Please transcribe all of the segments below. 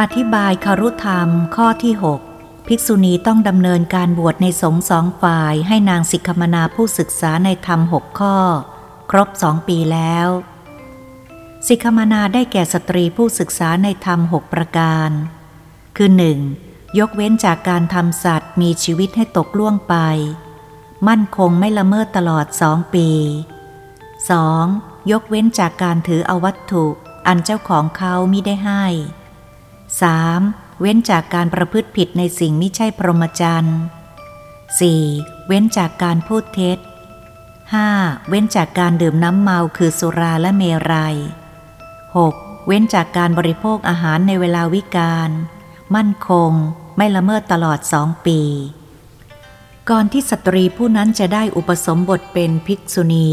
อธิบายคารุธรรมข้อที่ 6 ภิกษุณีต้องดำเนินการบวชในสงฆ์สองฝ่ายให้นางสิกขมนาผู้ศึกษาในธรรมหกข้อ ครบสองปีแล้ว สิกขมนาได้แก่สตรีผู้ศึกษาในธรรมหกประการ คือหนึ่งยกเว้นจากการทำสัตว์มีชีวิตให้ตกล่วงไป มั่นคงไม่ละเมิดตลอดสองปี 2. ยกเว้นจากการถือเอาวัตถุ อันเจ้าของเขามิได้ให้ 3. เว้นจากการประพฤติผิดในสิ่งไม่ใช่พรหมจรรย์ 4. เว้นจากการพูดเท็จ 5. เว้นจากการดื่มน้ำเมาคือสุราและเมรัย 6. เว้นจากการบริโภคอาหารในเวลาวิกาล มั่นคง ไม่ละเมิดตลอดสองปี ก่อนที่สตรีผู้นั้นจะได้อุปสมบทเป็นภิกษุณี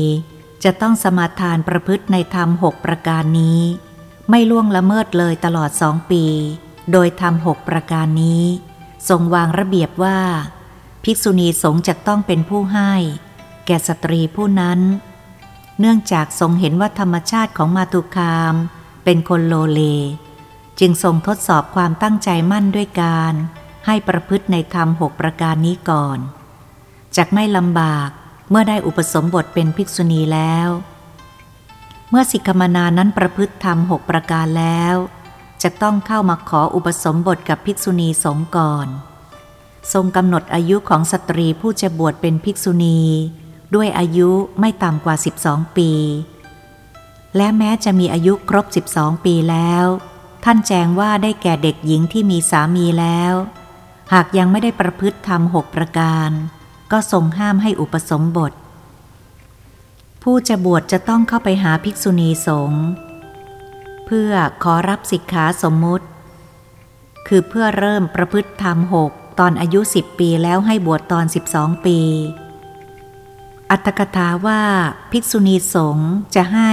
จะต้องสมาทานประพฤติในธรรมหกประการนี้ ไม่ล่วงละเมิดเลยตลอดสองปี โดยธรรมหกประการนี้ ทรงวางระเบียบว่า ภิกษุณีสงฆ์จะต้องเป็นผู้ให้ แก่สตรีผู้นั้น เนื่องจากทรงเห็นว่าธรรมชาติของมาตุคาม เป็นคนโลเล จึงทรงทดสอบความตั้งใจมั่นด้วยการ ให้ประพฤติในธรรมหกประการนี้ก่อน จากไม่ลำบากเมื่อได้อุปสมบทเป็นภิกษุณีแล้ว เมื่อสิกขมนานั้นประพฤติธรรมหกประการแล้ว จะต้องเข้ามาขออุปสมบทกับภิกษุณีสงก่อน ทรงกำหนดอายุของสตรีผู้จะบวชเป็นภิกษุณี ด้วยอายุไม่ต่ำกว่า 12 ปี และแม้จะมีอายุครบ 12 ปีแล้ว ท่านแจ้งว่าได้แก่เด็กหญิงที่มีสามีแล้ว หากยังไม่ได้ประพฤติธรรมหกประการ ก็ทรงห้ามให้อุปสมบท ผู้จะบวชจะต้องเข้าไปหาภิกษุณีสงฆ์เพื่อขอรับสิกขาสมมุติ คือเพื่อเริ่มประพฤติธรรมหกตอนอายุสิบปีแล้วให้บวชตอนสิบองปี อัตถกถาว่าภิกษุณีสงฆ์จะให้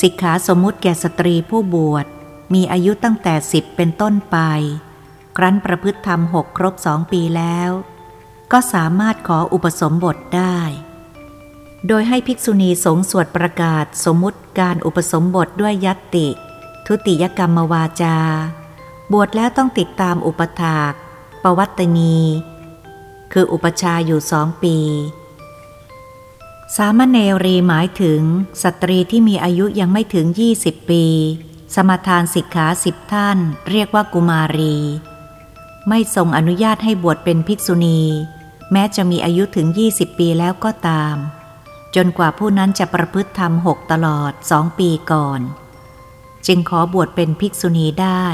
สิกขาสมมุติแก่สตรีผู้บวช มีอายุตั้งแต่สิบเป็นต้นไป ครั้นประพฤติธรรมหกครบสองปีแล้ว ก็สามารถขออุปสมบทได้ โดยให้ภิกษุณีสงสวดประกาศสมมุติการอุปสมบทด้วยยัตติ ทุติยกรรมวาจา บวชแล้วต้องติดตามอุปถาก ปวัตนี คืออุปชาอยู่สองปี สามเณรีหมายถึงสตรีที่มีอายุยังไม่ถึง 20 ปี สมทานสิกขาสิบท่าน เรียกว่ากุมารี ไม่ทรงอนุญาตให้บวชเป็นภิกษุณี แม้จะมีอายุถึง 20 ปีแล้วก็ตาม จนกว่าผู้นั้นจะประพฤติธรรมหกตลอดสองปีก่อน จึงขอบวชเป็นภิกษุณีได้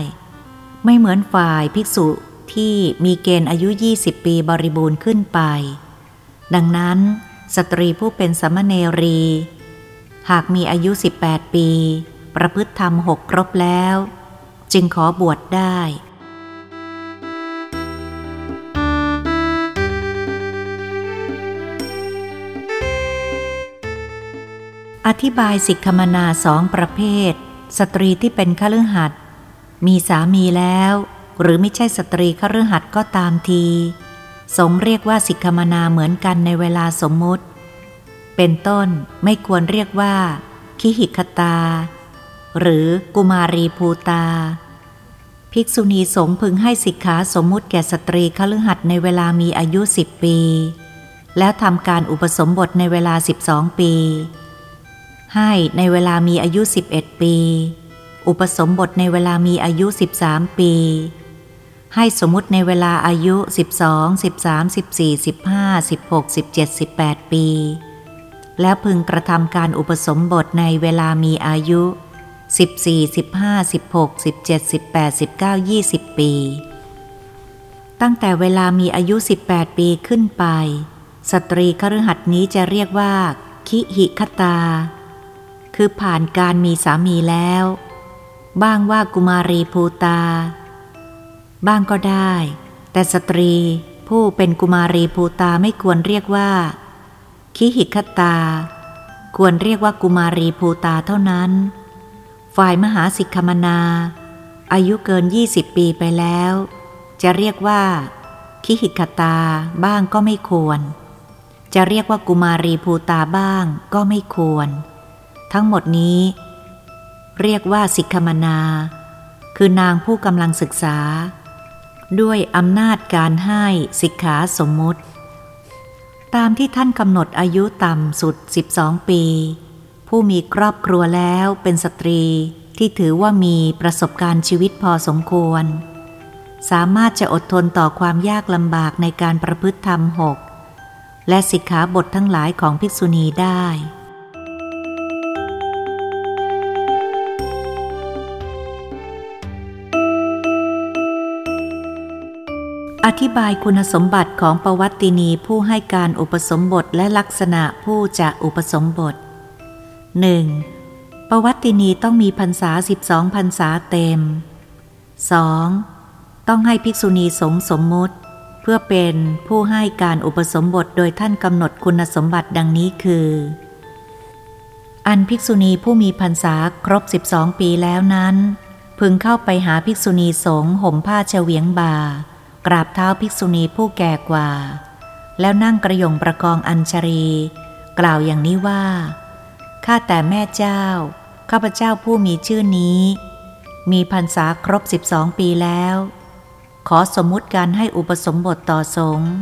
ไม่เหมือนฝ่ายภิกษุที่มีเกณฑ์อายุ 20 ปีบริบูรณ์ขึ้นไป ดังนั้นสตรีผู้เป็นสมณเนรี หากมีอายุ 18 ปี ประพฤติธรรมหกครบแล้ว จึงขอบวชได้ อธิบายสิกขมนาสองประเภท สตรีที่เป็นขลือหัดมีสามีแล้ว หรือไม่ใช่สตรีขลือหัดก็ตามที สงเรียกว่าสิกขมนาเหมือนกันในเวลาสมมุติ เป็นต้นไม่ควรเรียกว่า คิหิคตา หรือกุมารีภูตา ภิกษุณีสงพึงให้สิกขาสมมุติแก่สตรีคฤหัสถ์ในเวลามีอายุสิบปี แล้วทำการอุปสมบทในเวลาสิบองปี ให้ในเวลามีอายุสิบเอ็ดปี อุปสมบทในเวลามีอายุสิบามปี ให้สมมุติในเวลาอายุสิบองสิบามสิบสี่สิบห้าสิบหกสิบเจ็ดสิบแปดปี แล้วพึงกระทำการอุปสมบทในเวลามีอายุสิบสี่สิบห้าสิบหกสิบเจ็ดสิบแปดสิบเก้ายี่สิบปี ตั้งแต่เวลามีอายุสิบแปดปีขึ้นไป สตรีคฤหัสถ์นี้จะเรียกว่า คิหิคตา คือผ่านการมีสามีแล้ว บ้างว่ากุมารีภูตา บ้างก็ได้ แต่สตรีผู้เป็นกุมารีภูตาไม่ควรเรียกว่า คิหิคตา ควรเรียกว่ากุมารีภูตาเท่านั้น ฝ่ายมหาสิกขมนา อายุเกิน 20 ปีไปแล้ว จะเรียกว่า คิหิกตาบ้างก็ไม่ควร จะเรียกว่ากุมารีภูตาบ้างก็ไม่ควร ทั้งหมดนี้ เรียกว่าสิกขมนา คือนางผู้กำลังศึกษา ด้วยอำนาจการให้สิกขาสมมุติ ตามที่ท่านกำหนดอายุต่ำสุด 12 ปี ผู้มีครอบครัวแล้วเป็นสตรีที่ถือว่ามีประสบการณ์ชีวิตพอสมควร สามารถจะอดทนต่อความยากลำบากในการประพฤติธรรมหกและสิกขาบททั้งหลายของภิกษุณีได้ อธิบายคุณสมบัติของประวัตินีผู้ให้การอุปสมบทและลักษณะผู้จะอุปสมบท 1. ประวัตินีต้องมีพรรษาสิบสองพรรษาเต็ม 2. ต้องให้ภิกษุณีสงสมมุติ เพื่อเป็นผู้ให้การอุปสมบทโดยท่านกำหนดคุณสมบัติดังนี้คือ อันภิกษุณีผู้มีพรรษาครบ 12 ปีแล้วนั้น พึงเข้าไปหาภิกษุณีสงห่มผ้าเฉวียงบ่า กราบเท้าภิกษุณีผู้แก่กว่า แล้วนั่งกระยงประกองอัญชรี กล่าวอย่างนี้ว่า ข้าแต่แม่เจ้า ข้าพเจ้าผู้มีชื่อนี้ มีพรรษาครบ12ปีแล้ว ขอสมมุติการให้อุปสมบทต่อสงฆ์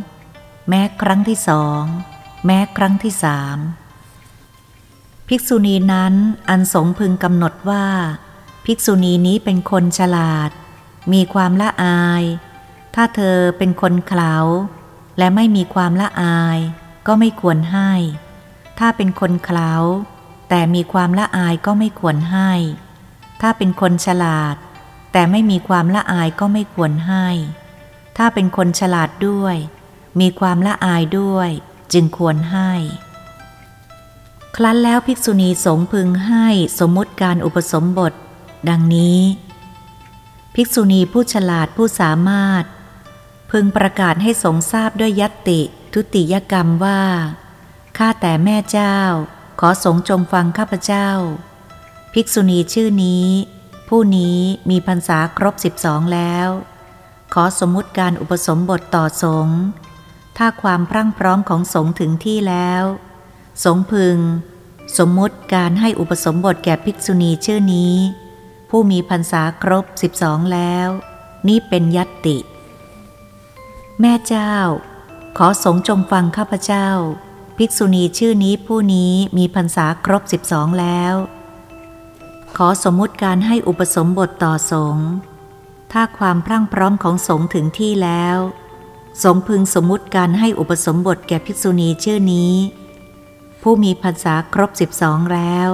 แม้ครั้งที่สอง แม้ครั้งที่สามภิกษุณีนั้นอันสงพึงกำหนดว่า ภิกษุณีนี้เป็นคนฉลาด มีความละอาย ถ้าเธอเป็นคนเขลาและไม่มีความละอาย ก็ไม่ควรให้ ถ้าเป็นคนเขลาแต่มีความละอายก็ไม่ควรให้ ถ้าเป็นคนฉลาด แต่ไม่มีความละอายก็ไม่ควรให้ ถ้าเป็นคนฉลาดด้วย มีความละอายด้วย จึงควรให้ ครั้นแล้วภิกษุณีสงพึงให้สมมติการอุปสมบท ดังนี้ ภิกษุณีผู้ฉลาดผู้สามารถ พึงประกาศให้สงทราบด้วยยติทุติยกรรมว่า ข้าแต่แม่เจ้า ขอสงจงฟังข้าพเจ้า ภิกษุณีชื่อนี้ ผู้นี้มีพรรษาครบสิบสองแล้ว ขอสมมุติการอุปสมบทต่อสงฆ์ถ้าความพรั่งพร้อมของสงฆ์ถึงที่แล้ว สงพึง สมมุติการให้อุปสมบทแก่ภิกษุณีชื่อนี้ ผู้มีพรรษาครบสิบสองแล้ว นี่เป็นยัตติ แม่เจ้า ขอสงจงฟังข้าพเจ้า ภิกษุณีชื่อนี้ผู้นี้มีพรรษาครบสิบสองแล้ว ขอสมมุติการให้อุปสมบทต่อสงฆ์ถ้าความพรั่งพร้อมของสงฆ์ถึงที่แล้ว สงพึงสมมุติการให้อุปสมบทแก่ภิกษุณีชื่อนี้ ผู้มีพรรษาครบสิบสองแล้ว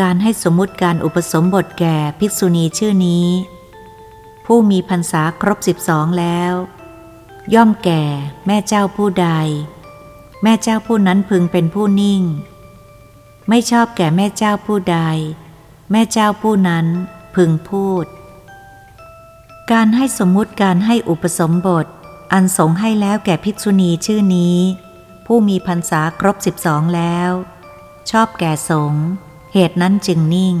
การให้สมมุติการอุปสมบทแก่ภิกษุณีชื่อนี้ ผู้มีพรรษาครบสิบสองแล้ว ย่อมแก่ แม่เจ้าผู้ใด แม่เจ้าผู้นั้นพึงเป็นผู้นิ่ง ไม่ชอบแก่แม่เจ้าผู้ใด แม่เจ้าผู้นั้นพึงพูด การให้สมมุติการให้อุปสมบท อันสงให้แล้วแก่ภิกษุณีชื่อนี้ ผู้มีพรรษาครบสิบสองแล้ว ชอบแก่สงเหตุนั้นจึงนิ่ง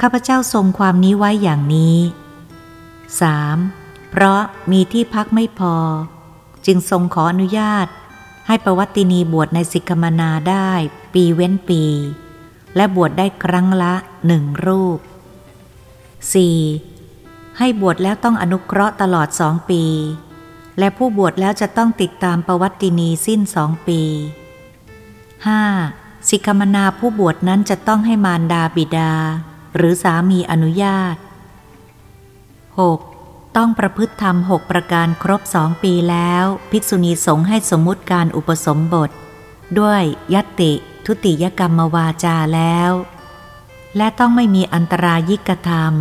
ข้าพเจ้าทรงความนี้ไว้อย่างนี้ 3. เพราะมีที่พักไม่พอ จึงทรงขออนุญาต ให้ประวัตินีบวชในสิกขมนาได้ปีเว้นปี และบวชได้ครั้งละหนึ่งรูป 4. ให้บวชแล้วต้องอนุเคราะห์ตลอดสองปี และผู้บวชแล้วจะต้องติดตามประวัตินีสิ้นสองปี 5. สิกขมนาผู้บวชนั้นจะต้องให้มารดาบิดา หรือสามีอนุญาต 6. ต้องประพฤติธรรมหกประการครบสองปีแล้ว ภิกษุณีสงฆ์ให้สมมุติการอุปสมบท ด้วยยติทุติยกรรมวาจาแล้ว และต้องไม่มีอันตรายิกธรรม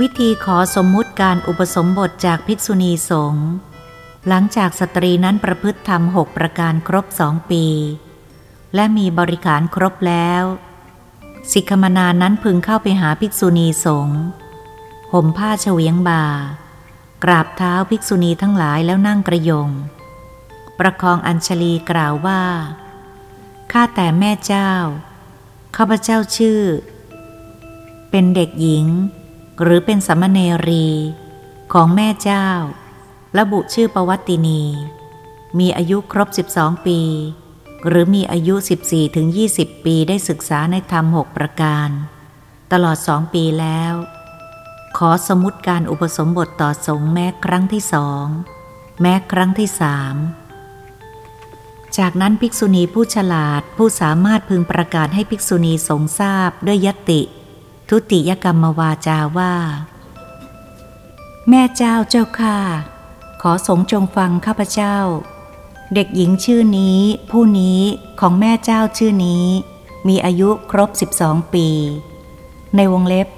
วิธีขอสมมุติการอุปสมบทจากภิกษุณีสงฆ์หลังจากสตรีนั้นประพฤติธรรมหกประการครบสองปี และมีบริการครบแล้ว สิกขมนานั้นพึงเข้าไปหาภิกษุณีสงฆ์ห่มผ้าเฉวียงบ่ากราบเท้าภิกษุณีทั้งหลายแล้วนั่งกระยง ประคองอัญชลีกล่าวว่าข้าแต่แม่เจ้าข้าพเจ้าชื่อ เป็นเด็กหญิง หรือเป็นสมณเนรี ของแม่เจ้า ระบุชื่อประวัตินี มีอายุครบ 12 ปี หรือมีอายุ 14ถึง20 ปีได้ศึกษาในธรรมหกประการ ตลอดสองปีแล้ว ขอสมุดการอุปสมบทต่อสงฆ์แม้ครั้งที่สอง แม้ครั้งที่สามจากนั้นภิกษุณีผู้ฉลาดผู้สามารถพึงประกาศให้ภิกษุณีสงทราบด้วยยติ ทุติยกรรมวาจาว่า แม่เจ้าเจ้าค่ะ ขอสงจงฟังข้าพเจ้า เด็กหญิงชื่อนี้ ผู้นี้ของแม่เจ้าชื่อนี้ มีอายุครบ 12 ปี ในวงเล็บ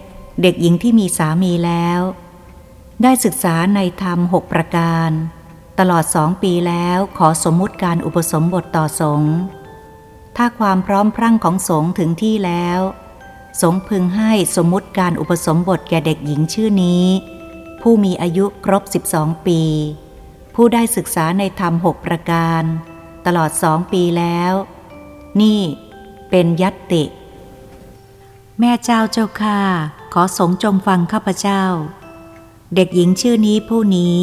เด็กหญิงที่มีสามีแล้ว ได้ศึกษาในธรรมหกประการ ตลอดสองปีแล้วขอสมมุติการอุปสมบทต่อสงฆ์ถ้าความพร้อมพรั่งของสงฆ์ถึงที่แล้ว สงฆ์พึงให้สมมุติการอุปสมบทแก่เด็กหญิงชื่อนี้ ผู้มีอายุครบ 12 ปี ผู้ได้ศึกษาในธรรมหกประการ ตลอดสองปีแล้ว นี่เป็นยัตติ แม่เจ้าเจ้าค่าขอสงจงฟังข้าพเจ้า เด็กหญิงชื่อนี้ผู้นี้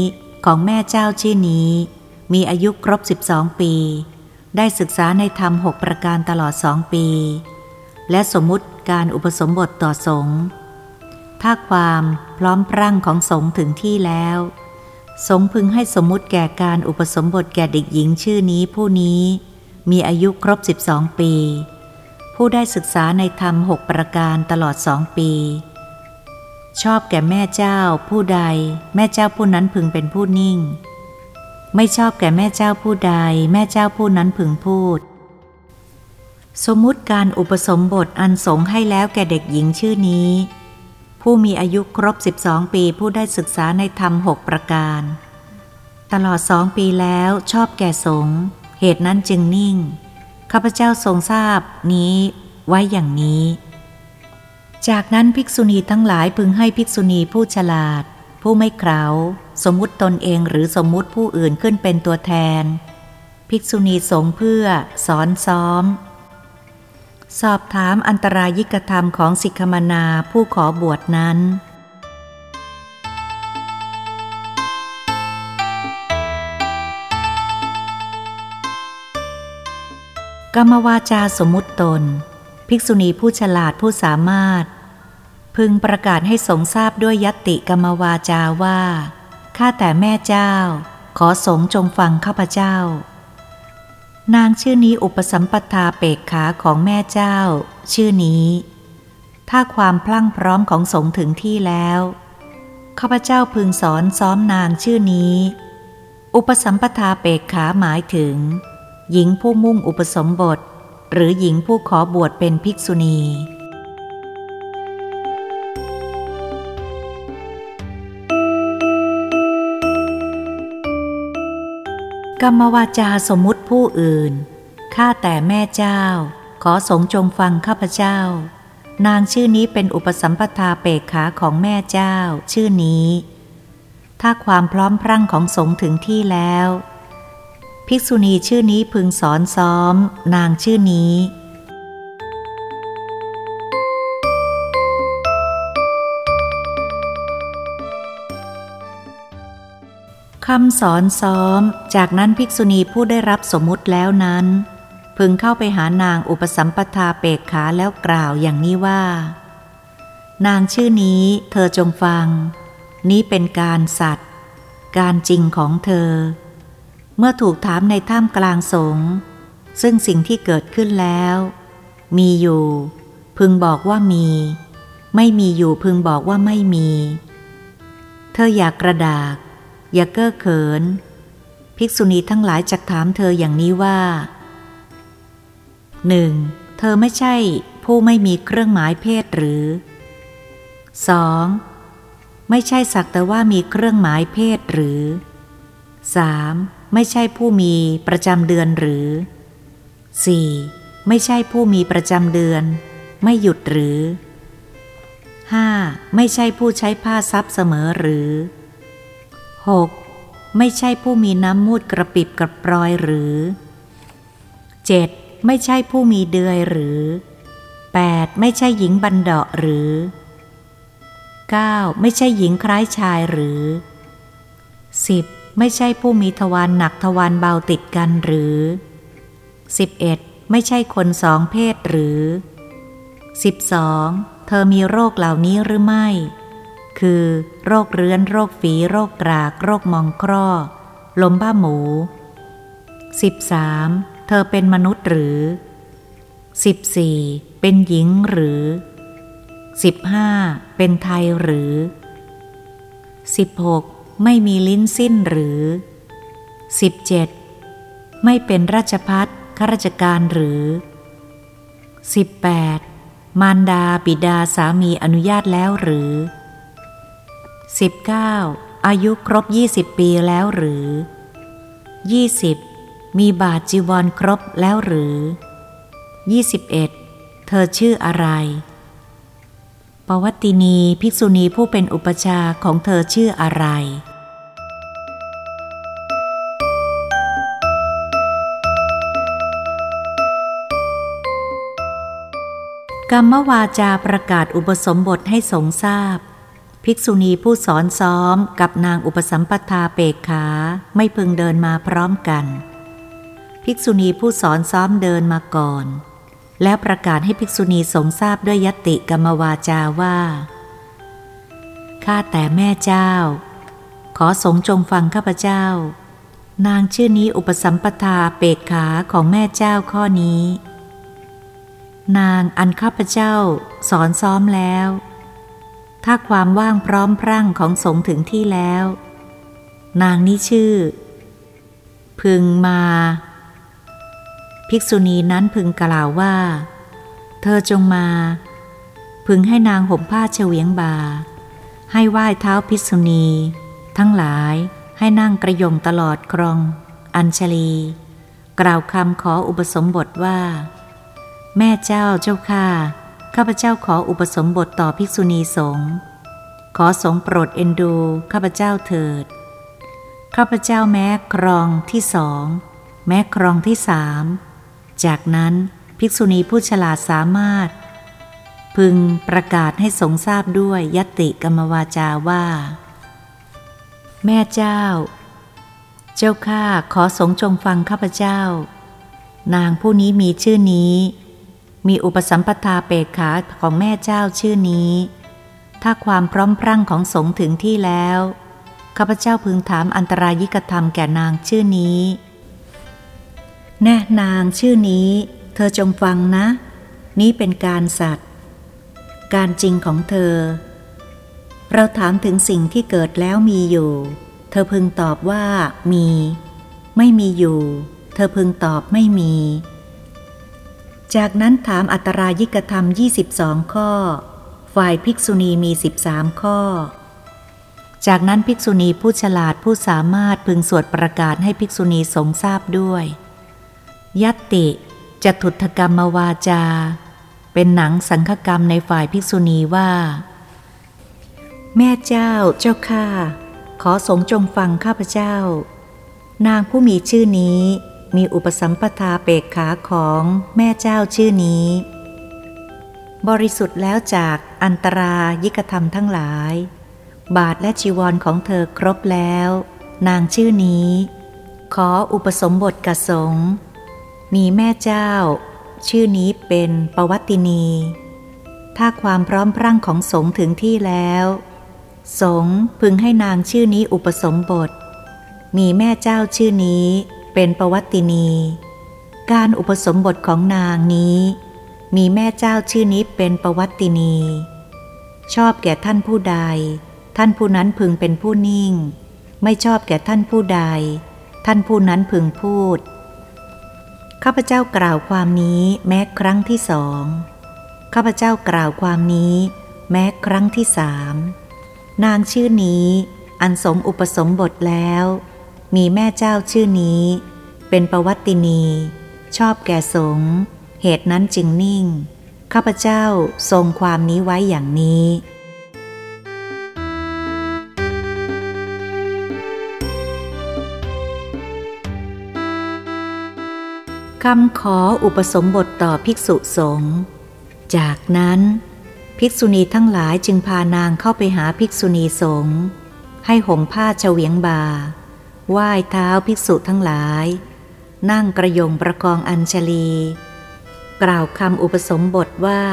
ของแม่เจ้าชื่อนี้ มีอายุครบ 12 ปี ได้ศึกษาในธรรมหกประการตลอดสองปี และสมมุติการอุปสมบทต่อสงฆ์ถ้าความพร้อมพรั่งของสงฆ์ถึงที่แล้ว สงพึงให้สมมุติแก่การอุปสมบทแก่เด็กหญิงชื่อนี้ผู้นี้ มีอายุครบ 12 ปี ผู้ได้ศึกษาในธรรมหกประการตลอดสองปี ชอบแก่แม่เจ้าผู้ใด แม่เจ้าผู้นั้นพึงเป็นผู้นิ่ง ไม่ชอบแก่แม่เจ้าผู้ใด แม่เจ้าผู้นั้นพึงพูด สมมุติการอุปสมบทอันสงให้แล้วแก่เด็กหญิงชื่อนี้ ผู้มีอายุครบ 12 ปีผู้ได้ศึกษาในธรรมหกประการ ตลอดสองปีแล้วชอบแก่สงเหตุนั้นจึงนิ่ง ข้าพเจ้าทรงทราบนี้ไว้อย่างนี้ จากนั้นภิกษุณีทั้งหลายพึงให้ภิกษุณีผู้ฉลาด ผู้ไม่เข่าสมมุติตนเองหรือสมมุติผู้อื่นขึ้นเป็นตัวแทน ภิกษุณีสงเพื่อสอนซ้อม สอบถามอันตรายิกธรรมของสิกขมนาผู้ขอบวชนั้น กรรมวาจาสมมุติตน ภิกษุณีผู้ฉลาดผู้สามารถ พึงประกาศให้สงทราบด้วยยติกรรมวาจาว่า ข้าแต่แม่เจ้า ขอสงจงฟังข้าพเจ้า นางชื่อนี้อุปสัมปทาเปกขาของแม่เจ้า ชื่อนี้ ถ้าความพลั่งพร้อมของสงถึงที่แล้วข้าพเจ้าพึงสอนซ้อมนางชื่อนี้ อุปสัมปทาเปกขาหมายถึง หญิงผู้มุ่งอุปสมบท หรือหญิงผู้ขอบวชเป็นภิกษุณี กรรมวาจาสมมุติผู้อื่น ข้าแต่แม่เจ้า ขอสงจงฟังข้าพเจ้า นางชื่อนี้เป็นอุปสัมปทาเปกขาของแม่เจ้า ชื่อนี้ ถ้าความพร้อมพรั่งของสงถึงที่แล้ว ภิกษุณีชื่อนี้พึงสอนซ้อม นางชื่อนี้ คำสอนซ้อม จากนั้นภิกษุณีผู้ได้รับสมมุติแล้วนั้น พึงเข้าไปหานางอุปสัมปทาเปกขาแล้วกล่าวอย่างนี้ว่า นางชื่อนี้เธอจงฟัง นี้เป็นการสัตว์ การจริงของเธอ เมื่อถูกถามในท่ามกลางสงซึ่งสิ่งที่เกิดขึ้นแล้ว มีอยู่ พึงบอกว่ามี ไม่มีอยู่พึงบอกว่าไม่มี เธออยากกระดาก อย่าเก้อเขิน ภิกษุณีทั้งหลายจักถามเธออย่างนี้ว่าหนึ่งเธอไม่ใช่ผู้ไม่มีเครื่องหมายเพศหรือ 2. ไม่ใช่สักแต่ว่ามีเครื่องหมายเพศหรือ 3. ไม่ใช่ผู้มีประจำเดือนหรือ 4. ไม่ใช่ผู้มีประจำเดือน ไม่หยุดหรือ 5. ไม่ใช่ผู้ใช้ผ้าซับเสมอหรือ 6. ไม่ใช่ผู้มีน้ำมูดกระปิบกระปรอยหรือ 7. ไม่ใช่ผู้มีเดือยหรือ 8. ไม่ใช่หญิงบันเดาะหรือ 9. ไม่ใช่หญิงคล้ายชายหรือ 10. ไม่ใช่ผู้มีทวารหนักทวารเบาติดกันหรือ 11. ไม่ใช่คนสองเพศหรือ 12. เธอมีโรคเหล่านี้หรือไม่ คือโรคเรื้อนโรคฝี โรคกราก โรคมองคร่อ ลมบ้าหมู 13. เธอเป็นมนุษย์หรือ 14. เป็นหญิงหรือ 15. เป็นไทยหรือ 16. ไม่มีลิ้นสิ้นหรือ 17. ไม่เป็นราชพัฒข้าราชการหรือ 18. มารดาบิดาสามีอนุญาตแล้วหรือ 19. อายุครบ 20 ปีแล้วหรือ 20. มีบาทจีวรครบแล้วหรือ 21. เธอชื่ออะไร ปวัตตินีภิกษุณีผู้เป็นอุปชาของเธอชื่ออะไรกรรมวาจาประกาศอุปสมบทให้สงทราบ ภิกษุณีผู้สอนซ้อมกับนางอุปสัมปทาเปกขาไม่พึงเดินมาพร้อมกัน ภิกษุณีผู้สอนซ้อมเดินมาก่อน แล้วประกาศให้ภิกษุณีสงทราบด้วยยติกรรมวาจาว่าข้าแต่แม่เจ้า ขอสงจงฟังข้าพเจ้า นางชื่อนี้อุปสัมปทาเปกขาของแม่เจ้าข้อนี้ นางอันข้าพเจ้าสอนซ้อมแล้ว ถ้าความว่างพร้อมพรั่งของสงถึงที่แล้ว นางนี้ชื่อ พึงมา ภิกษุณีนั้นพึงกล่าวว่า เธอจงมา พึงให้นางห่มผ้าเฉวียงบา ให้ไหว้เท้าภิกษุณี ทั้งหลายให้นั่งกระยงตลอดครอง อัญชลี กล่าวคำขออุปสมบทว่า แม่เจ้าเจ้าข้า ข้าพเจ้าขออุปสมบทต่อภิกษุณีสงฆ์ขอสงโปรดเอ็นดูข้าพเจ้าเถิด ข้าพเจ้าแม้ครองที่สอง แม้ครองที่สาม จากนั้นภิกษุณีผู้ฉลาดสามารถ พึงประกาศให้สงทราบด้วยยติกรรมวาจาว่า แม่เจ้า เจ้าข้าขอสงจงฟังข้าพเจ้า นางผู้นี้มีชื่อนี้ มีอุปสัมปทาเปกขาของแม่เจ้าชื่อนี้ ถ้าความพร้อมพรั่งของสงถึงที่แล้ว ข้าพเจ้าพึงถามอันตรายิกธรรมแก่นางชื่อนี้ แน่นางชื่อนี้ เธอจงฟังนะ นี้เป็นการสัตว์ การจริงของเธอ เราถามถึงสิ่งที่เกิดแล้วมีอยู่ เธอพึงตอบว่ามี ไม่มีอยู่ เธอพึงตอบไม่มี จากนั้นถามอัตรายิกธรรม 22 ข้อ ฝ่ายภิกษุณีมี 13 ข้อ จากนั้นภิกษุณีผู้ฉลาดผู้สามารถพึงสวดประกาศให้ภิกษุณีสงทราบด้วย ยัตติจะถุถกรรมวาจา เป็นหนังสังฆกรรมในฝ่ายภิกษุณีว่า แม่เจ้าเจ้าข้าขอสงจงฟังข้าพเจ้า นางผู้มีชื่อนี้ มีอุปสัมปทาเปกขาของแม่เจ้าชื่อนี้ บริสุทธิ์แล้วจากอันตรายิกธรรมทั้งหลาย บาทและจีวรของเธอครบแล้ว นางชื่อนี้ ขออุปสมบทกสงมีแม่เจ้า ชื่อนี้เป็นปวัตินี ถ้าความพร้อมพรั่งของสงถึงที่แล้วสงพึงให้นางชื่อนี้อุปสมบท มีแม่เจ้าชื่อนี้ เป็นประวัตินี การอุปสมบทของนางนี้ มีแม่เจ้าชื่อนี้เป็นประวัตินี ชอบแก่ท่านผู้ใด ท่านผู้นั้นพึงเป็นผู้นิ่ง ไม่ชอบแก่ท่านผู้ใด ท่านผู้นั้นพึงพูด ข้าพเจ้ากล่าวความนี้แม้ครั้งที่สองข้าพเจ้ากล่าวความนี้ แม้ครั้งที่สามนางชื่อนี้อันสมอุปสมบทแล้ว มีแม่เจ้าชื่อนี้ เป็นประวัตินี ชอบแก่สง เหตุนั้นจึงนิ่ง ข้าพเจ้าทรงความนี้ไว้อย่างนี้คำขออุปสมบทต่อภิกษุสงฆ์ จากนั้น ภิกษุณีทั้งหลายจึงพานางเข้าไปหาภิกษุณีสงฆ์ให้ห่มผ้าเฉวียงบา ไหว้เท้าภิกษุทั้งหลาย นั่งกระยงประกองอัญชลี กล่าวคำอุปสมบทว่า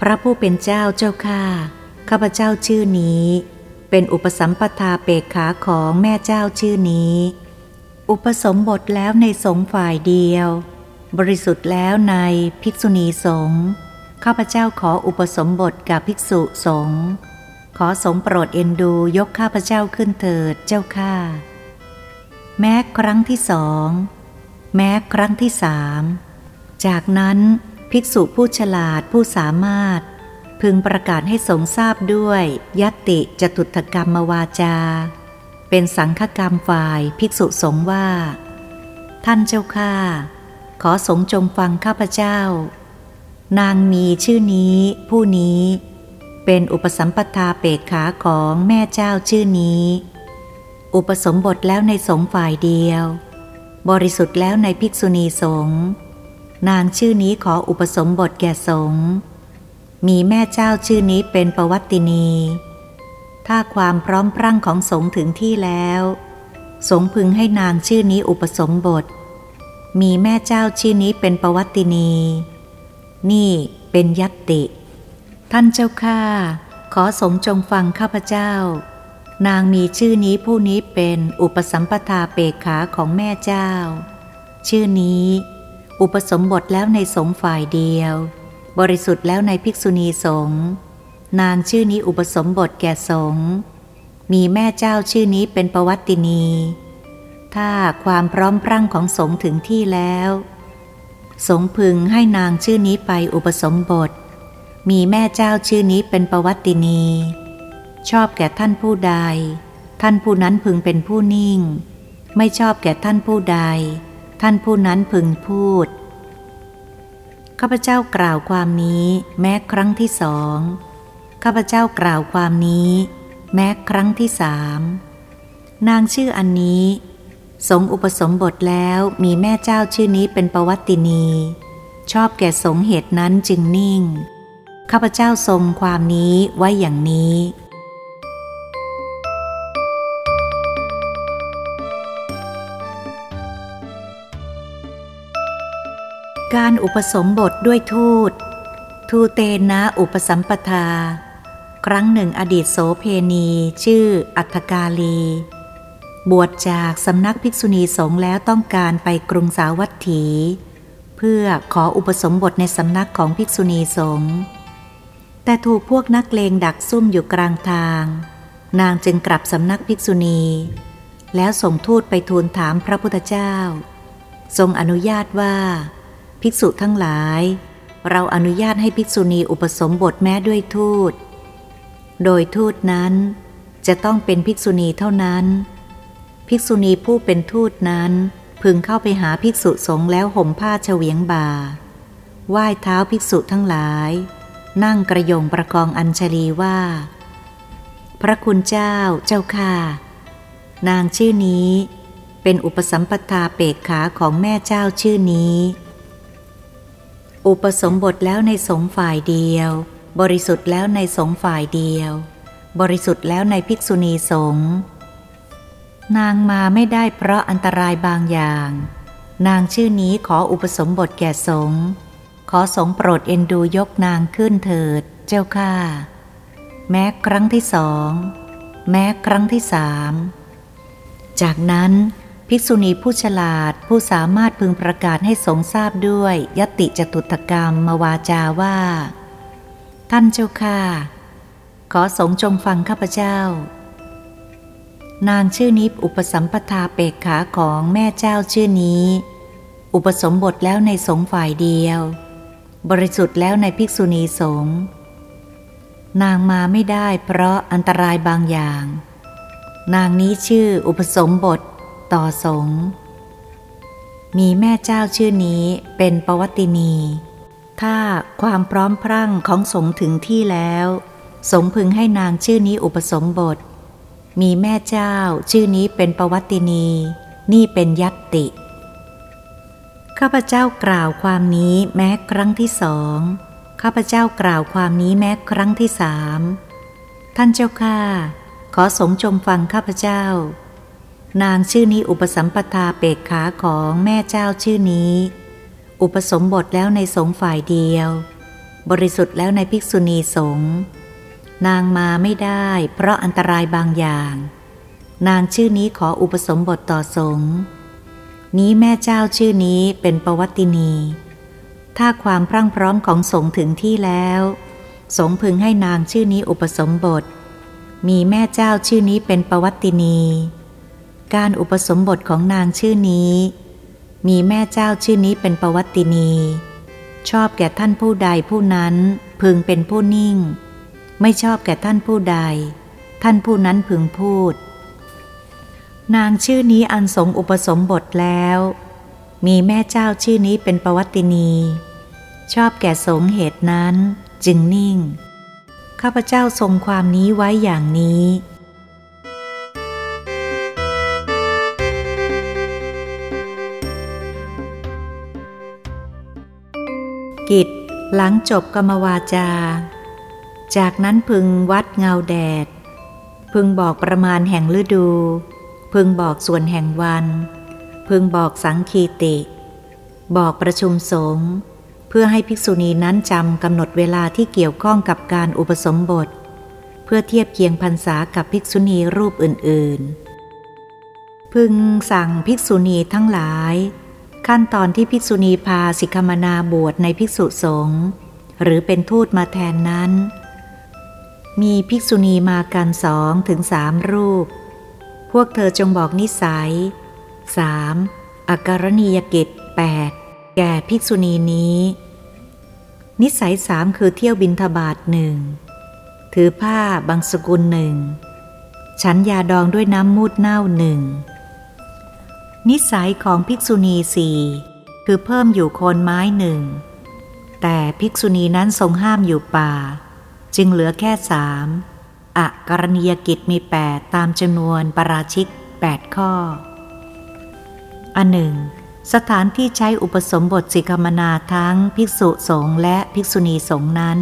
พระผู้เป็นเจ้าเจ้าข้าข้าพเจ้าชื่อนี้ เป็นอุปสัมปทาเปกขาของแม่เจ้าชื่อนี้ อุปสมบทแล้วในสงฝ่ายเดียว บริสุทธิ์แล้วในภิกษุณีสงฆ์ข้าพเจ้าขออุปสมบทกับภิกษุสงฆ์ขอสงโปรดเอ็นดูยกข้าพเจ้าขึ้นเถิดเจ้าข้า แม้ครั้งที่สอง แม้ครั้งที่สามจากนั้นภิกษุผู้ฉลาดผู้สามารถ พึงประกาศให้สงทราบด้วยยติจตุถกรรมวาจา เป็นสังฆกรรมฝ่ายภิกษุสงฆ์ว่า ท่านเจ้าข้าขอสงจงฟังข้าพเจ้า นางมีชื่อนี้ ผู้นี้ เป็นอุปสัมปทาเปกขาของแม่เจ้าชื่อนี้ อุปสมบทแล้วในสงฆ์ฝ่ายเดียว บริสุทธิ์แล้วในภิกษุณีสงฆ์นางชื่อนี้ขออุปสมบทแก่สงฆ์มีแม่เจ้าชื่อนี้เป็นประวัตินี ถ้าความพร้อมพรั่งของสงฆ์ถึงที่แล้ว สงพึงให้นางชื่อนี้อุปสมบท มีแม่เจ้าชื่อนี้เป็นประวัตินี นี่เป็นยัตติ ท่านเจ้าข้าขอสงจงฟังข้าพเจ้า นางมีชื่อนี้ผู้นี้เป็นอุปสัมปทาเปกขาของแม่เจ้า ชื่อนี้ อุปสมบทแล้วในสงฆ์ฝ่ายเดียว บริสุทธิ์แล้วในภิกษุณีสงฆ์นางชื่อนี้อุปสมบทแก่สงฆ์มีแม่เจ้าชื่อนี้เป็นประวัตินี ถ้าความพร้อมพรั่งของสงฆ์ถึงที่แล้ว สงพึงให้นางชื่อนี้ไปอุปสมบท มีแม่เจ้าชื่อนี้เป็นประวัตินี ชอบแก่ท่านผู้ใด ท่านผู้นั้นพึงเป็นผู้นิ่ง ไม่ชอบแก่ท่านผู้ใด ท่านผู้นั้นพึงพูด ข้าพเจ้ากล่าวความนี้แม้ครั้งที่สองข้าพเจ้ากล่าวความนี้ แม้ครั้งที่สามนางชื่ออันนี้ สงอุปสมบทแล้วมีแม่เจ้าชื่อนี้เป็นประวัตินี ชอบแก่สงเหตุนั้นจึงนิ่ง ข้าพเจ้าทรงความนี้ไว้อย่างนี้ การอุปสมบทด้วยทูต ทูเตนะอุปสัมปทา ครั้งหนึ่งอดีตโสเพณีชื่ออัฏกาลี บวชจากสำนักภิกษุณีสงฆ์แล้วต้องการไปกรุงสาวัตถี เพื่อขออุปสมบทในสำนักของภิกษุณีสงฆ์แต่ถูกพวกนักเลงดักซุ่มอยู่กลางทาง นางจึงกลับสำนักภิกษุณี แล้วส่งทูตไปทูลถามพระพุทธเจ้า ทรงอนุญาตว่า ภิกษุทั้งหลาย เราอนุญาตให้ภิกษุณีอุปสมบทแม้ด้วยทูต โดยทูตนั้นจะต้องเป็นภิกษุณีเท่านั้น ภิกษุณีผู้เป็นทูตนั้นพึงเข้าไปหาภิกษุสงฆ์แล้วห่มผ้าเฉวียงบ่าไหว้เท้าภิกษุทั้งหลาย นั่งกระยงประกองอัญชลีว่า พระคุณเจ้าเจ้าค่ะ นางชื่อนี้ เป็นอุปสัมปทาเปกขาของแม่เจ้าชื่อนี้ อุปสมบทแล้วในสงฝ่ายเดียว บริสุทธิ์แล้วในสงฝ่ายเดียว บริสุทธิ์แล้วในภิกษุณีสงฆ์นางมาไม่ได้เพราะอันตรายบางอย่าง นางชื่อนี้ขออุปสมบทแก่สงฆ์ขอสงโปรดเอ็นดูยกนางขึ้นเถิด เจ้าข้าแม้ครั้งที่สอง แม้ครั้งที่สาม จากนั้น ภิกษุณีผู้ฉลาดผู้สามารถพึงประกาศให้สงทราบด้วยยติจตุตกรรมมาวาจาว่า ท่านเจ้าข้าขอสงจงฟังข้าพเจ้า นางชื่อนี้อุปสัมปทาเปกขาของแม่เจ้าชื่อนี้ อุปสมบทแล้วในสงฝ่ายเดียว บริสุทธิ์แล้วในภิกษุณีสงฆ์นางมาไม่ได้เพราะอันตรายบางอย่าง นางนี้ชื่ออุปสมบท ต่อสงมีแม่เจ้าชื่อนี้เป็นปวัตินี ถ้าความพร้อมพรั่งของสงถึงที่แล้ว สงพึงให้นางชื่อนี้อุปสมบท มีแม่เจ้าชื่อนี้เป็นปวัตินี นี่เป็นยัตติ ข้าพเจ้ากล่าวความนี้แม้ครั้งที่สองข้าพเจ้ากล่าวความนี้แม้ครั้งที่สามท่านเจ้าข้าขอสงจงฟังข้าพเจ้า นางชื่อนี้อุปสัมปทาเปกขาของแม่เจ้าชื่อนี้ อุปสมบทแล้วในสงฝ่ายเดียว บริสุทธิ์แล้วในภิกษุณีสงฆ์นางมาไม่ได้ เพราะอันตรายบางอย่าง นางชื่อนี้ขออุปสมบทต่อสงฆ์นี้แม่เจ้าชื่อนี้เป็นประวัตินี ถ้าความพรั่งพร้อมของสงฆ์ถึงที่แล้ว สงฆ์พึงให้นางชื่อนี้อุปสมบท มีแม่เจ้าชื่อนี้เป็นประวัตินี การอุปสมบทของนางชื่อนี้ มีแม่เจ้าชื่อนี้เป็นประวัตินี ชอบแก่ท่านผู้ใดผู้นั้นพึงเป็นผู้นิ่ง ไม่ชอบแก่ท่านผู้ใด ท่านผู้นั้นพึงพูด นางชื่อนี้อันสงอุปสมบทแล้ว มีแม่เจ้าชื่อนี้เป็นประวัตินี ชอบแก่สงเหตุนั้นจึงนิ่ง ข้าพเจ้าทรงความนี้ไว้อย่างนี้ กิจหลังจบกรรมวาจา จากนั้นพึงวัดเงาแดด พึงบอกประมาณแห่งฤดู พึงบอกส่วนแห่งวัน พึงบอกสังคีติ บอกประชุมสงฆ์เพื่อให้ภิกษุณีนั้นจำกำหนดเวลาที่เกี่ยวข้องกับการอุปสมบท เพื่อเทียบเคียงพรรษากับภิกษุณีรูปอื่น ๆ พึงสั่งภิกษุณีทั้งหลาย ขั้นตอนที่ภิกษุณีพาสิกขมนาบวชในภิกษุสงฆ์หรือเป็นทูตมาแทนนั้น มีภิกษุณีมากันสองถึงสามรูป พวกเธอจงบอกนิสัย 3. อาการณียกิจ 8. แก่ภิกษุณีนี้ นิสัยสามคือเที่ยวบินทบาทหนึ่งถือผ้าบางสกุลหนึ่งฉันยาดองด้วยน้ำมูดเน่าหนึ่ง นิสัยของภิกษุณีสี่คือเพิ่มอยู่โคนไม้หนึ่ง แต่ภิกษุณีนั้นทรงห้ามอยู่ป่า จึงเหลือแค่สามอะกรณียกิจมี8ตามจำนวนปราชิก8ข้อ อันหนึ่ง สถานที่ใช้อุปสมบทสิกรรมนาทั้งภิกษุสงฆ์และภิกษุณีสงฆ์นั้น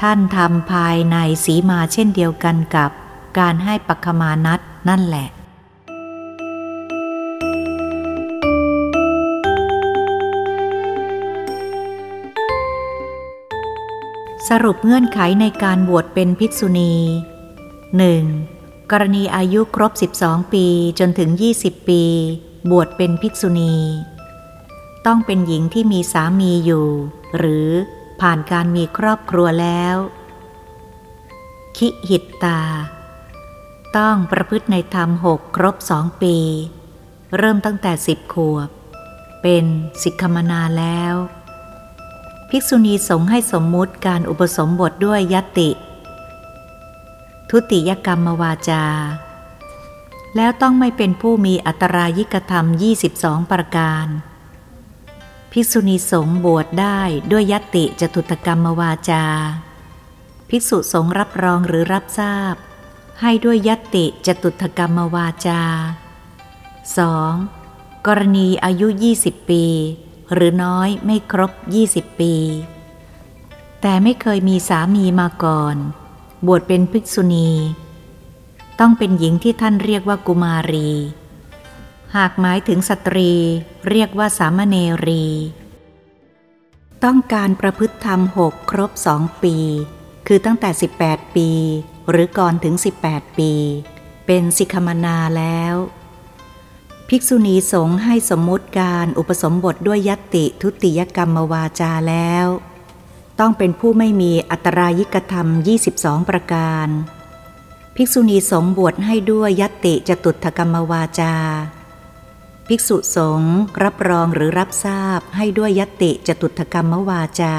ท่านทำภายในสีมาเช่นเดียวกันกับการให้ปัคมานัตนั่นแหละ สรุปเงื่อนไขในการบวชเป็นภิกษุณี 1. กรณีอายุครบ 12 ปีจนถึง 20 ปี บวชเป็นภิกษุณี ต้องเป็นหญิงที่มีสามีอยู่ หรือผ่านการมีครอบครัวแล้ว คิหิตตา ต้องประพฤติในธรรมหกครบสองปี เริ่มตั้งแต่สิบขวบ เป็นสิกขมนาแล้ว ภิกษุณีสงให้สมมุติการอุปสมบทด้วยยติ ทุติยกรรมวาจา แล้วต้องไม่เป็นผู้มีอัตรายิกธรรม 22 ประการ ภิกษุณีสงบวชได้ด้วยยติจตุตกรรมวาจา ภิกษุสงรับรองหรือรับทราบ ให้ด้วยยติจตุตกรรมวาจา 2. กรณีอายุ 20 ปี หรือน้อยไม่ครบ 20 ปี แต่ไม่เคยมีสามีมาก่อน บวชเป็นภิกษุณี ต้องเป็นหญิงที่ท่านเรียกว่ากุมารี หากหมายถึงสตรีเรียกว่าสามเณรี ต้องการประพฤติธรรมหกครบสองปี คือตั้งแต่ 18 ปี หรือก่อนถึง 18 ปี เป็นสิกขมนาแล้ว ภิกษุณีสงฆ์ให้สมมุติการอุปสมบทด้วยยัติทุติยกรรมวาจาแล้ว ต้องเป็นผู้ไม่มีอัตรายิกธรรม 22 ประการ ภิกษุณีสงฆ์บวชให้ด้วยยัติจตุถกรรมวาจา ภิกษุสงฆ์รับรองหรือรับทราบให้ด้วยยัติจตุถกรรมวาจา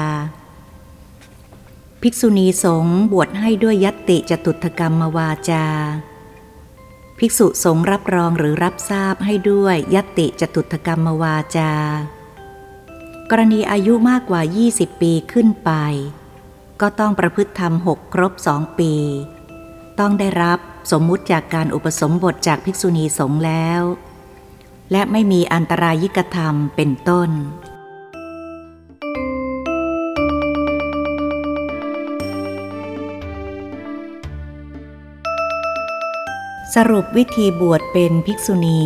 ภิกษุณีสงฆ์บวชให้ด้วยยัติจตุถกรรมวาจา ภิกษุสงรับรองหรือรับทราบให้ด้วยยติจตุถกรรมวาจา กรณีอายุมากกว่า 20 ปีขึ้นไป ก็ต้องประพฤติธรรมหกครบสองปี ต้องได้รับสมมุติจากการอุปสมบทจากภิกษุณีสงฆ์แล้ว และไม่มีอันตรายิกธรรมเป็นต้น สรุปวิธีบวชเป็นภิกษุณี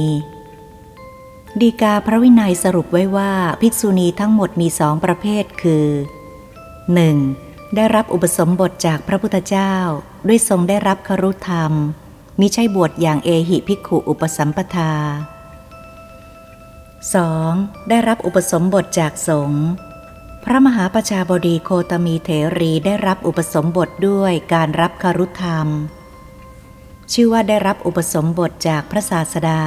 ดีกาพระวินัยสรุปไว้ว่าภิกษุณีทั้งหมดมีสองประเภทคือ 1. ได้รับอุปสมบทจากพระพุทธเจ้า ด้วยทรงได้รับครุธรรม มิใช่บวชอย่างเอหิภิกขุอุปสัมปทา 2. ได้รับอุปสมบทจากสงฆ์พระมหาประชาบดีโคตมีเถรีได้รับอุปสมบทด้วยการรับคารุธรรม ชื่อว่าได้รับอุปสมบทจากพระศาสดา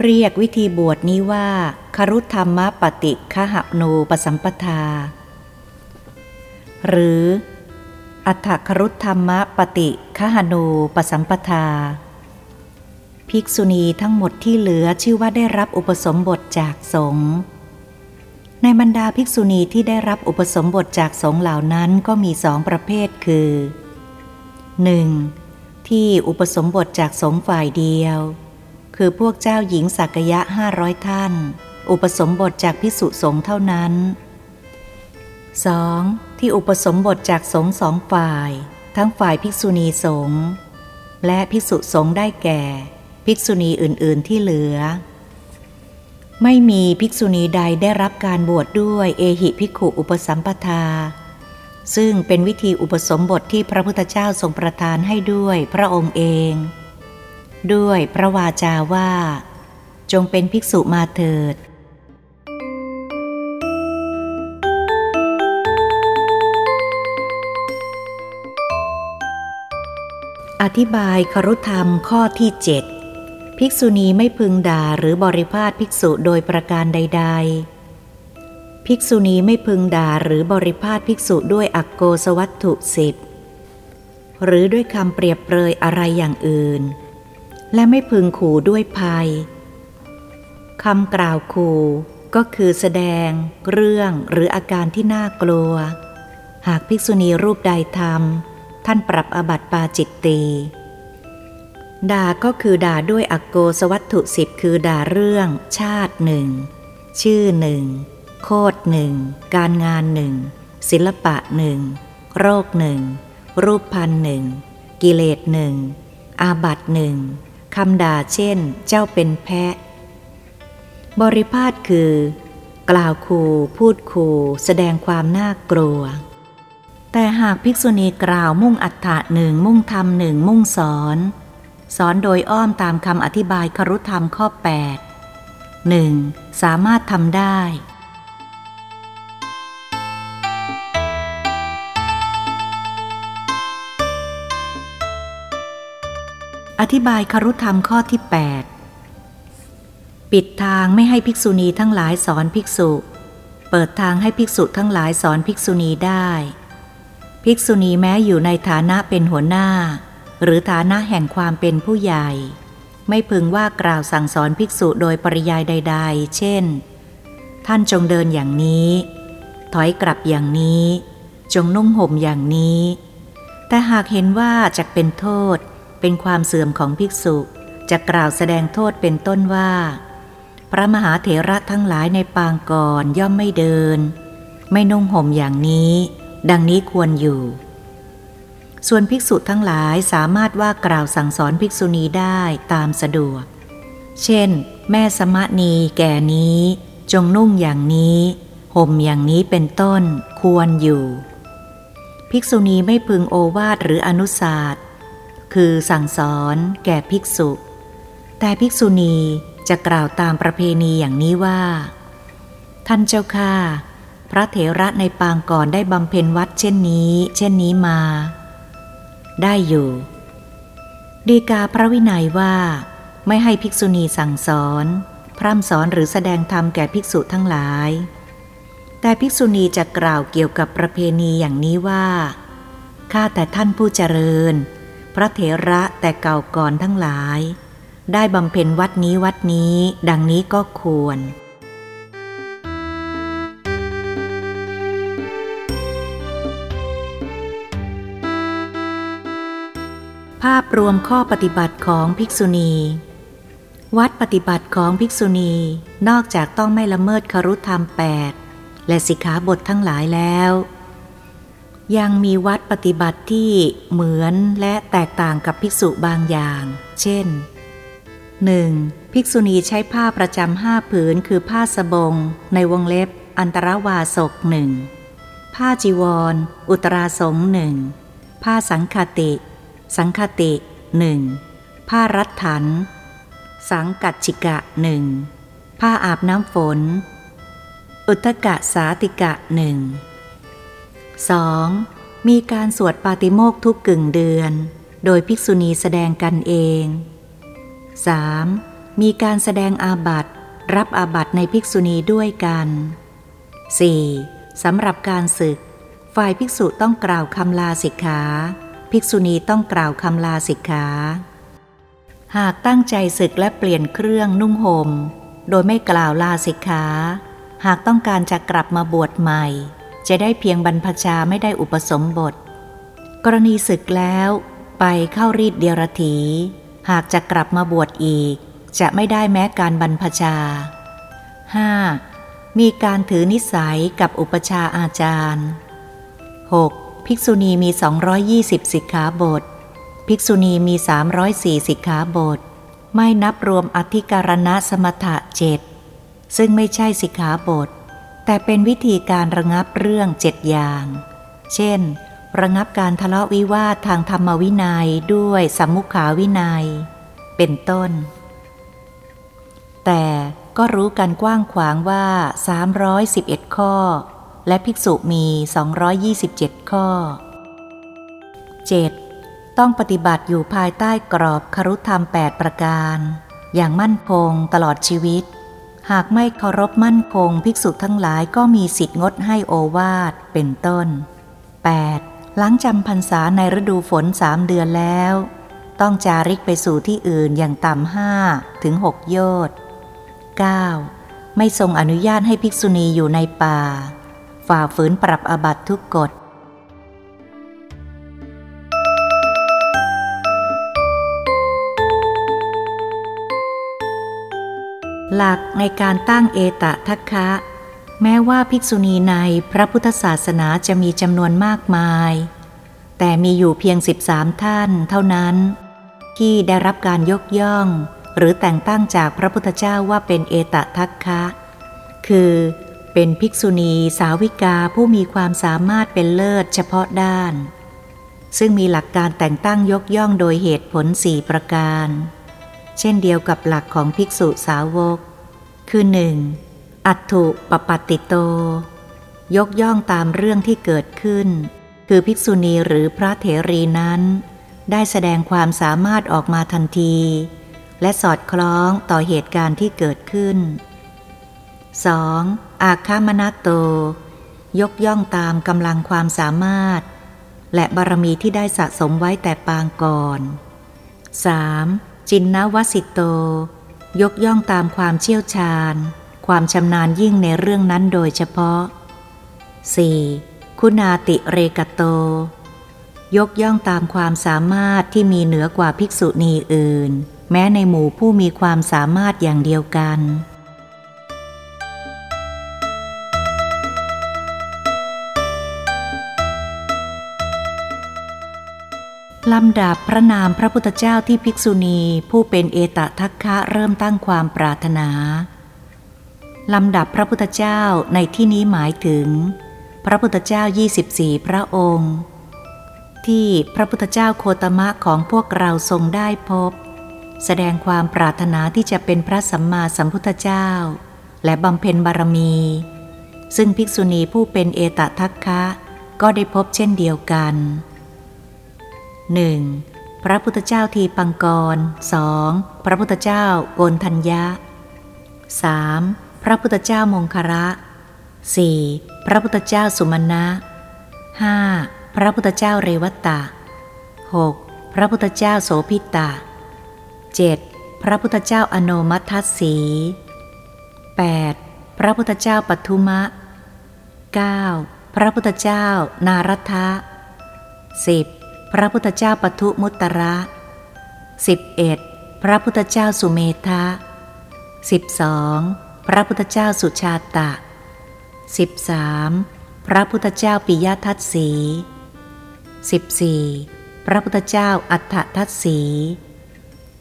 เรียกวิธีบวชนี้ว่าคารุธรรมปฏิคหนูปสัมปทา หรืออัฏฐครุธรรมปฏิคหนูปสัมปทา ภิกษุณีทั้งหมดที่เหลือชื่อว่าได้รับอุปสมบทจากสงฆ์ในบรรดาภิกษุณีที่ได้รับอุปสมบทจากสงฆ์เหล่านั้นก็มีสองประเภทคือ 1. ที่อุปสมบทจากสงฆ์ฝ่ายเดียว คือพวกเจ้าหญิงสักยะห้าร้อยท่าน อุปสมบทจากพิสุสงฆ์เท่านั้น 2. ที่อุปสมบทจากสงฆ์สองฝ่าย ทั้งฝ่ายภิกษุณีสงฆ์และภิกษุสงฆ์ได้แก่ ภิกษุณีอื่น ๆ ที่เหลือ ไม่มีภิกษุณีใดได้รับการบวชดด้วยเอหิภิกขุอุปสัมปทา ซึ่งเป็นวิธีอุปสมบทที่พระพุทธเจ้าทรงประทานให้ด้วยพระองค์เอง ด้วยพระวาจาว่า จงเป็นภิกษุมาเถิด อธิบายครุธรรมข้อที่เจ็ดภิกษุณีไม่พึงด่าหรือบริพาทภิกษุโดยประการใด ๆ ภิกษุณีไม่พึงด่าหรือบริพาทภิกษุด้วยอักโกสวัตถุสิบหรือด้วยคำเปรียบเปรยอะไรอย่างอื่น และไม่พึงขู่ด้วยภัยคำกล่าวขู่ก็คือแสดง เรื่องหรืออาการที่น่ากลัว หากภิกษุณีรูปใดทำท่านปรับอบัติปาจิตตีด่าก็คือด่าด้วยอโกสวัตถุสิบคือด่าเรื่อง ชาติหนึ่ง ชื่อหนึ่ง โคดหนึ่ง การงานหนึ่ง ศิลปะหนึ่ง โรคหนึ่ง รูปพันหนึ่ง กิเลสหนึ่ง อาบัตหนึ่งคำด่าเช่น เจ้าเป็นแพะ บริพาทคือ กล่าวคูพูดคูแสดงความน่ากลัว แต่หากภิกษุณีกล่าวมุ่งอัฏฐะหนึ่งมุ่งธรรมหนึ่งมุ่งสอน สอนโดยอ้อมตามคำอธิบายครุธรรมข้อ 8 1. สามารถทำได้ อธิบายครุธรรมข้อที่ 8 ปิดทางไม่ให้ภิกษุณีทั้งหลายสอนภิกษุ เปิดทางให้ภิกษุทั้งหลายสอนภิกษุณีได้ ภิกษุณีแม้อยู่ในฐานะเป็นหัวหน้า หรือฐานะแห่งความเป็นผู้ใหญ่ ไม่พึงว่ากล่าวสั่งสอนภิกษุโดยปริยายใด ๆ เช่น ท่านจงเดินอย่างนี้ ถอยกลับอย่างนี้ จงนุ่งห่มอย่างนี้ แต่หากเห็นว่าจะเป็นโทษ เป็นความเสื่อมของภิกษุจะกล่าวแสดงโทษเป็นต้นว่า พระมหาเถระทั้งหลายในปางก่อนย่อมไม่เดิน ไม่นุ่งห่มอย่างนี้ ดังนี้ควรอยู่ ส่วนภิกษุทั้งหลายสามารถว่ากล่าวสั่งสอนภิกษุณีได้ตามสะดวก เช่น แม่สมณีแก่นี้ จงนุ่งอย่างนี้ห่มอย่างนี้เป็นต้นควรอยู่ ภิกษุณีไม่พึงโอวาทหรืออนุสาส คือสั่งสอนแก่ภิกษุ แต่ภิกษุณีจะกล่าวตามประเพณีอย่างนี้ว่า ท่านเจ้าข้าพระเถระในปางก่อนได้บำเพ็ญวัดเช่นนี้ เช่นนี้มา ได้อยู่ ดีกาพระวินัยว่า ไม่ให้ภิกษุณีสั่งสอน พร่ำสอนหรือแสดงธรรมแก่ภิกษุทั้งหลาย แต่ภิกษุณีจะกล่าวเกี่ยวกับประเพณีอย่างนี้ว่าข้าแต่ท่านผู้เจริญ พระเถระแต่เก่าก่อนทั้งหลาย ได้บำเพ็ญวัดนี้วัดนี้ ดังนี้ก็ควร ภาพรวมข้อปฏิบัติของภิกษุณี วัดปฏิบัติของภิกษุณีนอกจากต้องไม่ละเมิดครุธรรมแปดและสิกขาบททั้งหลายแล้ว ยังมีวัดปฏิบัติที่เหมือนและแตกต่างกับภิกษุบางอย่าง เช่น 1. ภิกษุณีใช้ผ้าประจำห้าผืนคือผ้าสบง ในวงเล็บ อันตรวาสกหนึ่งผ้าจีวรอุตราสงหนึ่งผ้าสังคติ สังคติหนึ่งผ้ารัดถัน สังกัดจิกะหนึ่งผ้าอาบน้ำฝน อุทกะสาติกะหนึ่ง 2. มีการสวดปาติโมกทุกกึ่งเดือน โดยภิกษุณีแสดงกันเอง 3. มีการแสดงอาบัตรับอาบัตในภิกษุณีด้วยกัน 4. สำหรับการศึก ฝ่ายภิกษุต้องกล่าวคำลาสิกขา ภิกษุณีต้องกล่าวคำลาสิกขา หากตั้งใจศึกและเปลี่ยนเครื่องนุ่งหม่ม โดยไม่กล่าวลาสิกขา หากต้องการจะกลับมาบวชใหม่ จะได้เพียงบรรพชาไม่ได้อุปสมบท กรณีศึกแล้วไปเข้ารีดเดียรถี หากจะกลับมาบวชอีก จะไม่ได้แม้การบรรพชา 5. มีการถือนิสัยกับอุปชาอาจารย์ 6. ภิกษุณีมี 220 สิกขาบท ภิกษุณีมี 304 สิกขาบท ไม่นับรวมอธิการณะสมถะเจ็ดซึ่งไม่ใช่สิกขาบท แต่เป็นวิธีการระงับเรื่องเจ็ดอย่าง เช่น ระงับการทะเลาะวิวาททางธรรมวินัยด้วยสัมมุขาวินัย เป็นต้น แต่ก็รู้กันกว้างขวางว่า 311 ข้อ และภิกษุมี 227 ข้อ 7. ต้องปฏิบัติอยู่ภายใต้กรอบครุธรรม 8 ประการ อย่างมั่นคงตลอดชีวิต หากไม่เคารพมั่นคงภิกษุทั้งหลายก็มีสิทธิ์งดให้โอวาทเป็นต้น 8. หลังจำพรรษาในฤดูฝนสามเดือนแล้ว ต้องจาริกไปสู่ที่อื่นอย่างต่ำห้าถึงหกโยชน์ 9. ไม่ทรงอนุญาตให้ภิกษุณีอยู่ในป่า ฝ่าฝืนปรับอบัตทุกกฎ หลักในการตั้งเอตะทัคคะ แม้ว่าภิกษุณีในพระพุทธศาสนาจะมีจำนวนมากมาย แต่มีอยู่เพียง 13 ท่านเท่านั้น ที่ได้รับการยกย่อง หรือแต่งตั้งจากพระพุทธเจ้าว่าเป็นเอตะทัคคะ คือเป็นภิกษุณีสาวิกาผู้มีความสามารถเป็นเลิศเฉพาะด้าน ซึ่งมีหลักการแต่งตั้งยกย่องโดยเหตุผลสี่ประการ เช่นเดียวกับหลักของภิกษุสาวก คือหนึ่งอัตถุปปัติโต ยกย่องตามเรื่องที่เกิดขึ้น คือภิกษุณีหรือพระเถรีนั้น ได้แสดงความสามารถออกมาทันที และสอดคล้องต่อเหตุการณ์ที่เกิดขึ้น 2. อาคามนาโต ยกย่องตามกำลังความสามารถ และบารมีที่ได้สะสมไว้แต่ปางก่อน 3. จินนวสิโต ยกย่องตามความเชี่ยวชาญ ความชำนาญยิ่งในเรื่องนั้นโดยเฉพาะ 4. คุณาติเรกโต ยกย่องตามความสามารถที่มีเหนือกว่าภิกษุณีอื่น แม้ในหมู่ผู้มีความสามารถอย่างเดียวกัน ลำดับพระนามพระพุทธเจ้าที่ภิกษุณีผู้เป็นเอตทัคคะเริ่มตั้งความปรารถนา ลำดับพระพุทธเจ้าในที่นี้หมายถึง พระพุทธเจ้า 24 พระองค์ ที่พระพุทธเจ้าโคตมะของพวกเราทรงได้พบ แสดงความปรารถนาที่จะเป็นพระสัมมาสัมพุทธเจ้า และบำเพ็ญบารมี ซึ่งภิกษุณีผู้เป็นเอตทัคคะก็ได้พบเช่นเดียวกัน 1. พระพุทธเจ้าทีปังกร 2. พระพุทธเจ้าโกนทัญญะ 3. พระพุทธเจ้ามงคระ 4. พระพุทธเจ้าสุมาณะ 5. พระพุทธเจ้าเรวัตตะ 6. พระพุทธเจ้าโสพิตะ 7. พระพุทธเจ้าอโนมัทัสสี 8. พระพุทธเจ้าปัทุมะ 9. พระพุทธเจ้านารัตะ 10. พระพุทธเจ้าปทุมุตระ 11. พระพุทธเจ้าสุเมธะ 12. พระพุทธเจ้าสุชาตะ 13. พระพุทธเจ้าปิยทัตสี 14. พระพุทธเจ้าอัฏฐทัศสี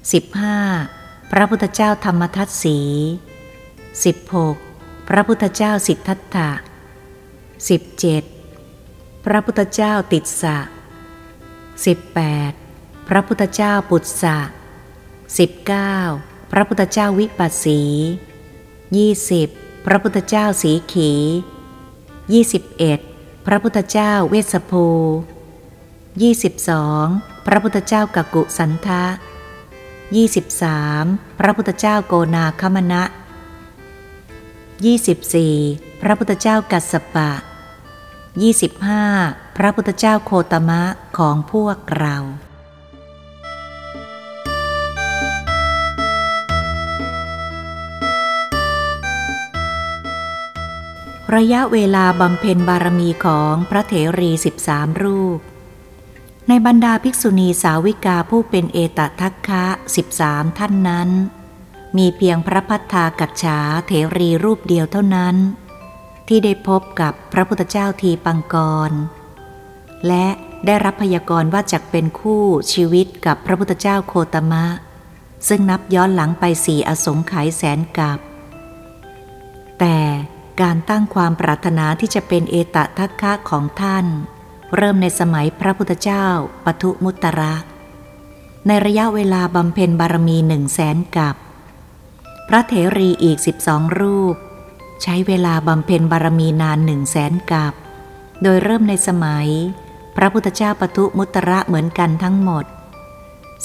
15. พระพุทธเจ้าธรรมทัศสี 16. พระพุทธเจ้าสิทธัตถะ 17. พระพุทธเจ้าติสสะ 18. พระพุทธเจ้าปุตสะ 19. พระพุทธเจ้าวิปัสสี 20. พระพุทธเจ้าสีขี 21. พระพุทธเจ้าเวสภู 22. พระพุทธเจ้ากกุสันทะ 23. พระพุทธเจ้าโกนาคมณะ 24. พระพุทธเจ้ากัสสปะ 25. พระพุทธเจ้าโคตมะของพวกเรา ระยะเวลาบำเพ็ญบารมีของพระเถรีสิบสามรูป ในบรรดาภิกษุณีสาวิกาผู้เป็นเอตทัคคะสิบสามท่านนั้น มีเพียงพระพัฒธากัจฉาเถรีรูปเดียวเท่านั้น ที่ได้พบกับพระพุทธเจ้าทีปังกร และได้รับพยากรณ์ว่าจะเป็นคู่ชีวิตกับพระพุทธเจ้าโคตมะ ซึ่งนับย้อนหลังไปสี่อสงไขยแสนกับแต่การตั้งความปรารถนาที่จะเป็นเอตทัคคะของท่าน เริ่มในสมัยพระพุทธเจ้าปทุมุตระ ในระยะเวลาบำเพ็ญบารมีหนึ่งแสนกับ พระเถรีอีกสิบองรูป ใช้เวลาบำเพ็ญบารมีนานหนึ่งแสนกับ โดยเริ่มในสมัย พระพุทธเจ้าปทุมุตระเหมือนกันทั้งหมด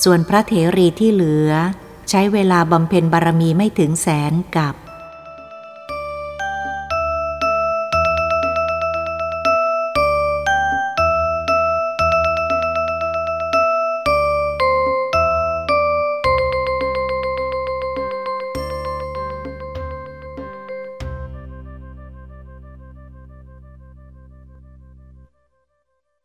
ส่วนพระเถรีที่เหลือ ใช้เวลาบำเพ็ญบารมีไม่ถึงแสนกับ